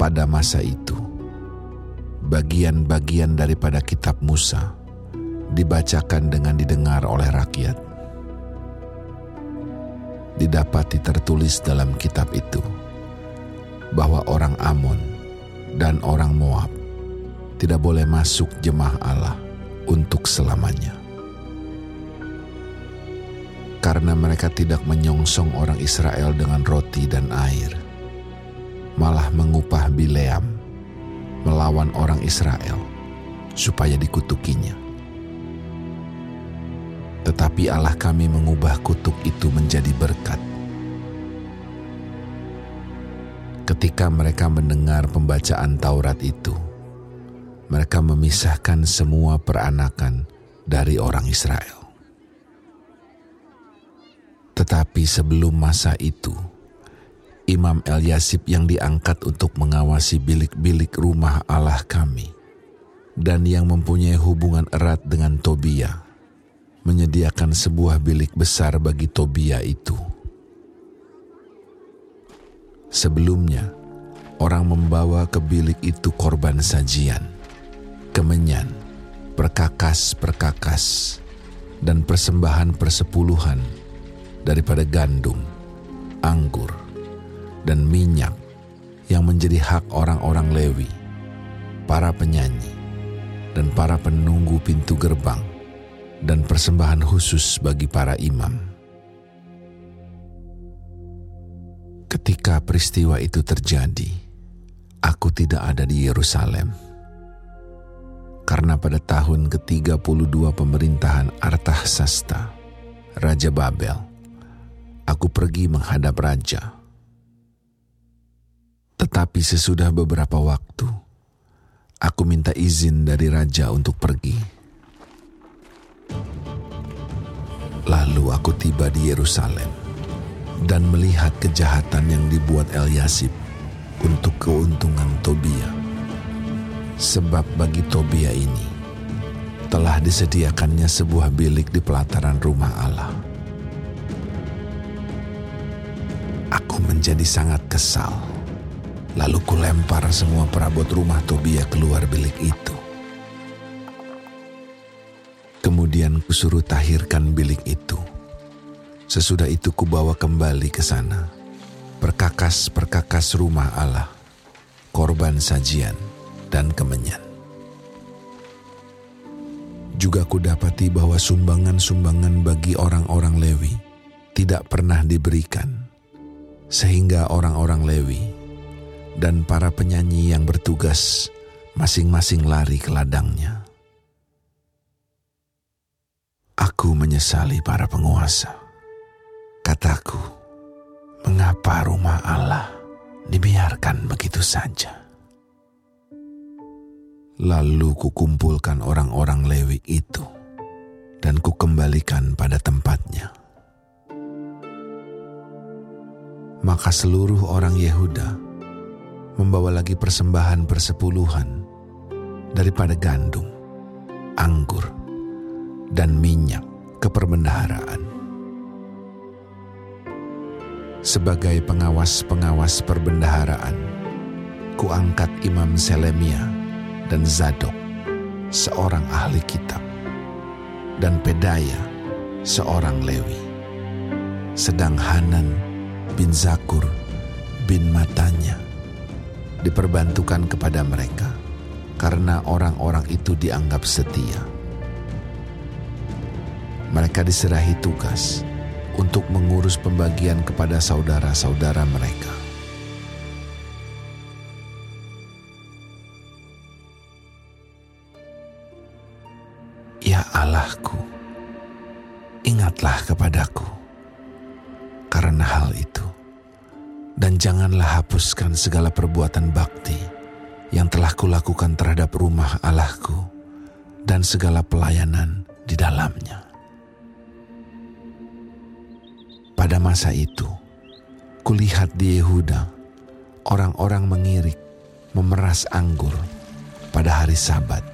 Pada masa itu, bagian-bagian daripada kitab Musa dibacakan dengan didengar oleh rakyat. Didapati tertulis dalam kitab itu bahwa orang Amon dan orang Moab tidak boleh masuk jemaah Allah untuk selamanya. Karena mereka tidak menyongsong orang Israel dengan roti dan air, malah mengupah Bileam melawan orang Israel supaya dikutukinya. Tetapi Allah kami mengubah kutuk itu menjadi berkat. Ketika mereka mendengar pembacaan Taurat itu, mereka memisahkan semua peranakan dari orang Israel. Tetapi sebelum masa itu, Imam Eliasib yang diangkat untuk mengawasi bilik-bilik rumah Allah kami dan yang mempunyai hubungan erat dengan Tobia, menyediakan sebuah bilik besar bagi Tobia itu. Sebelumnya, orang membawa ke bilik itu korban sajian, kemenyan, perkakas-perkakas, dan persembahan persepuluhan daripada gandum, anggur, dan minyak yang menjadi hak orang-orang Lewi, para penyanyi, dan para penunggu pintu gerbang, dan persembahan khusus bagi para imam. Ketika peristiwa itu terjadi, aku tidak ada di Yerusalem. Karena pada tahun ke-32 pemerintahan Artahsasta, Raja Babel, aku pergi menghadap raja. Tetapi sesudah beberapa waktu, aku minta izin dari raja untuk pergi. Lalu aku tiba di Yerusalem dan melihat kejahatan yang dibuat Eliasib untuk keuntungan Tobia. Sebab bagi Tobia ini telah disediakannya sebuah bilik di pelataran rumah Allah. Aku menjadi sangat kesal. Lalu kulempar semua perabot rumah Tobia keluar bilik itu. Kemudian kusuruh tahirkan bilik itu Sesudah itu kubawa kembali ke sana, perkakas-perkakas rumah Allah, korban sajian, dan kemenyan. Juga kudapati bahwa sumbangan-sumbangan bagi orang-orang Lewi tidak pernah diberikan, sehingga orang-orang Lewi dan para penyanyi yang bertugas masing-masing lari ke ladangnya. Aku menyesali para penguasa Kataku, mengapa rumah Allah dibiarkan begitu saja? Lalu kukumpulkan orang-orang Lewi itu dan kukembalikan pada tempatnya. Maka seluruh orang Yehuda membawa lagi persembahan persepuluhan daripada gandum, anggur, dan minyak ke perbendaharaan sebagai pengawas-pengawas perbendaharaan, kuangkat Imam Selemia dan Zadok, seorang ahli kitab, dan Pedaya, seorang Lewi. Sedang Hanan bin Zakur bin Matanya diperbantukan kepada mereka karena orang-orang itu dianggap setia. Mereka diserahi tugas untuk mengurus pembagian kepada saudara-saudara mereka. Ya Allahku, ingatlah kepadaku karena hal itu, dan janganlah hapuskan segala perbuatan bakti yang telah kulakukan terhadap rumah Allahku dan segala pelayanan di dalamnya. Pada masa itu, kulihat di Yehuda orang-orang mengirik, memeras anggur pada hari Sabat.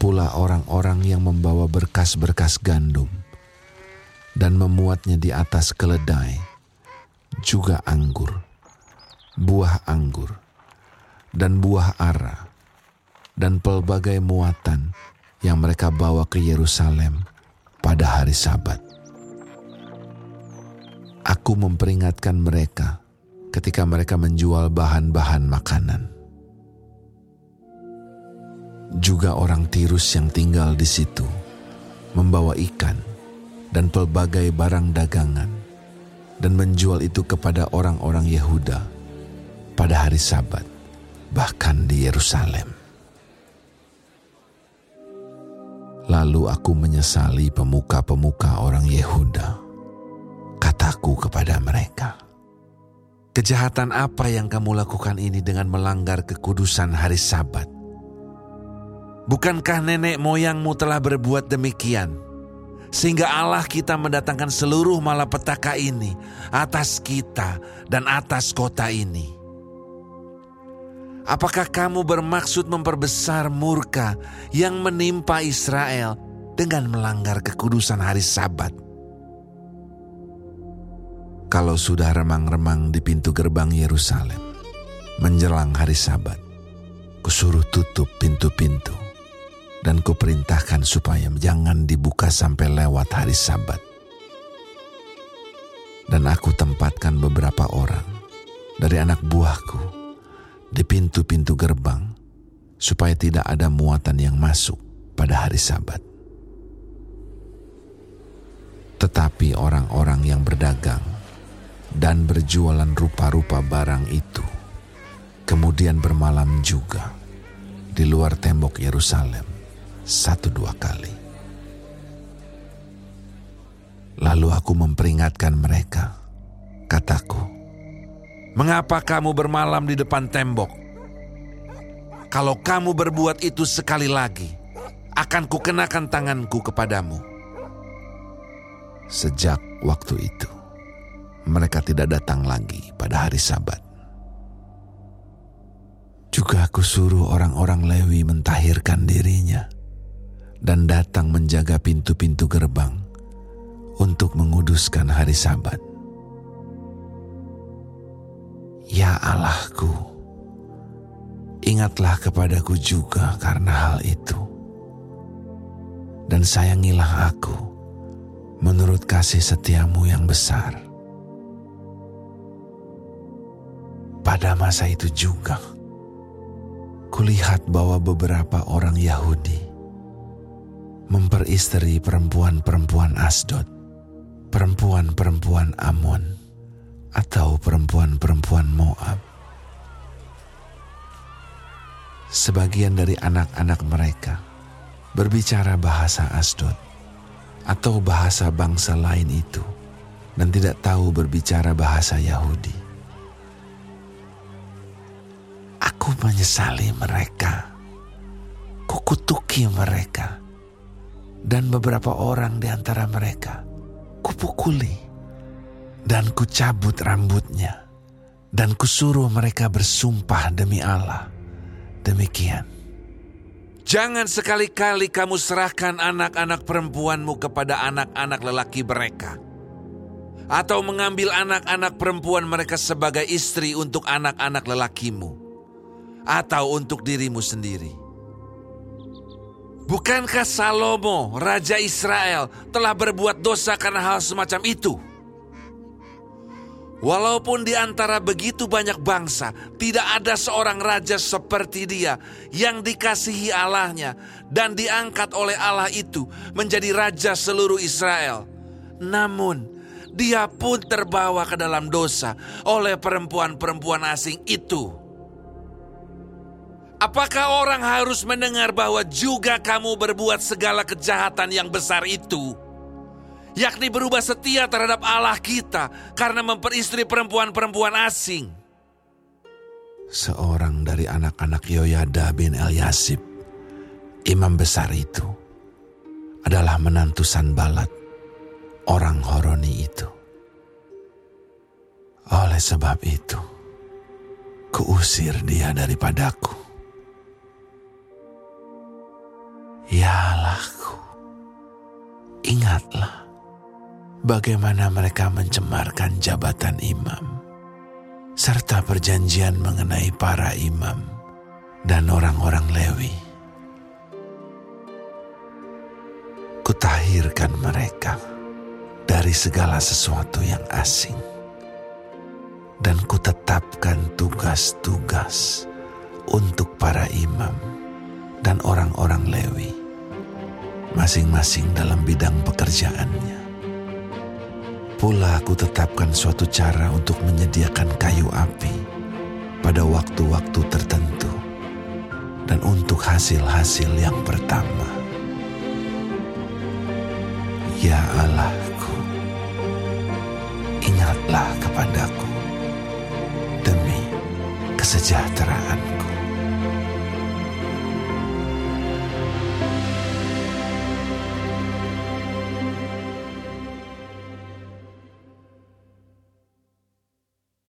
Pula orang-orang yang membawa berkas-berkas gandum dan memuatnya di atas keledai, juga anggur, buah anggur, dan buah ara, dan pelbagai muatan yang mereka bawa ke Yerusalem pada hari Sabat. Aku memperingatkan mereka ketika mereka menjual bahan-bahan makanan. Juga orang Tirus yang tinggal di situ membawa ikan dan pelbagai barang dagangan dan menjual itu kepada orang-orang Yehuda pada hari Sabat, bahkan di Yerusalem. Lalu aku menyesali pemuka-pemuka orang Yehuda. Kataku kepada mereka, Kejahatan apa yang kamu lakukan ini dengan melanggar kekudusan hari Sabat? Bukankah nenek moyangmu telah berbuat demikian? Sehingga Allah kita mendatangkan seluruh malapetaka ini atas kita dan atas kota ini. Apakah kamu bermaksud memperbesar murka yang menimpa Israel dengan melanggar kekudusan hari Sabat? kalau sudah remang-remang di pintu gerbang Yerusalem. Menjelang hari sabat, kusuruh tutup pintu-pintu dan kuperintahkan supaya jangan dibuka sampai lewat hari sabat. Dan aku tempatkan beberapa orang dari anak buahku di pintu-pintu gerbang supaya tidak ada muatan yang masuk pada hari sabat. Tetapi orang-orang yang berdagang dan berjualan rupa-rupa barang itu. Kemudian bermalam juga di luar tembok Yerusalem satu dua kali. Lalu aku memperingatkan mereka, kataku, Mengapa kamu bermalam di depan tembok? Kalau kamu berbuat itu sekali lagi, akan kukenakan tanganku kepadamu. Sejak waktu itu, mereka tidak datang lagi pada hari Sabat. Juga aku suruh orang-orang Lewi mentahirkan dirinya dan datang menjaga pintu-pintu gerbang untuk menguduskan hari Sabat. Ya Allahku, ingatlah kepadaku juga karena hal itu. Dan sayangilah aku menurut kasih setiamu yang besar Pada masa itu juga, kulihat bahwa beberapa orang Yahudi memperisteri perempuan-perempuan Asdod, perempuan-perempuan Amon, atau perempuan-perempuan Moab. Sebagian dari anak-anak mereka berbicara bahasa Asdod atau bahasa bangsa lain itu dan tidak tahu berbicara bahasa Yahudi. Aku menyesali mereka. Kukutuki mereka. Dan beberapa orang di antara mereka kupukuli. Dan kucabut rambutnya. Dan kusuruh mereka bersumpah demi Allah. Demikian. Jangan sekali-kali kamu serahkan anak-anak perempuanmu kepada anak-anak lelaki mereka. Atau mengambil anak-anak perempuan mereka sebagai istri untuk anak-anak lelakimu atau untuk dirimu sendiri. Bukankah Salomo, Raja Israel, telah berbuat dosa karena hal semacam itu? Walaupun di antara begitu banyak bangsa, tidak ada seorang raja seperti dia yang dikasihi Allahnya dan diangkat oleh Allah itu menjadi raja seluruh Israel. Namun, dia pun terbawa ke dalam dosa oleh perempuan-perempuan asing itu. Apakah orang harus mendengar bahwa juga kamu berbuat segala kejahatan yang besar itu? Yakni berubah setia terhadap Allah kita karena memperistri perempuan-perempuan asing. Seorang dari anak-anak Yoyada bin Eliasib, imam besar itu, adalah menantu Sanbalat, orang Horoni itu. Oleh sebab itu, kuusir dia daripadaku Ya Allahku, ingatlah bagaimana mereka mencemarkan jabatan imam, serta perjanjian mengenai para imam dan orang-orang Lewi. Kutahirkan mereka dari segala sesuatu yang asing dan kutetapkan tugas-tugas untuk para imam dan orang-orang Lewi, masing-masing dalam bidang pekerjaannya. Pula aku tetapkan suatu cara untuk menyediakan kayu api pada waktu-waktu tertentu dan untuk hasil-hasil yang pertama. Ya Allahku, ingatlah kepadaku demi kesejahteraanku.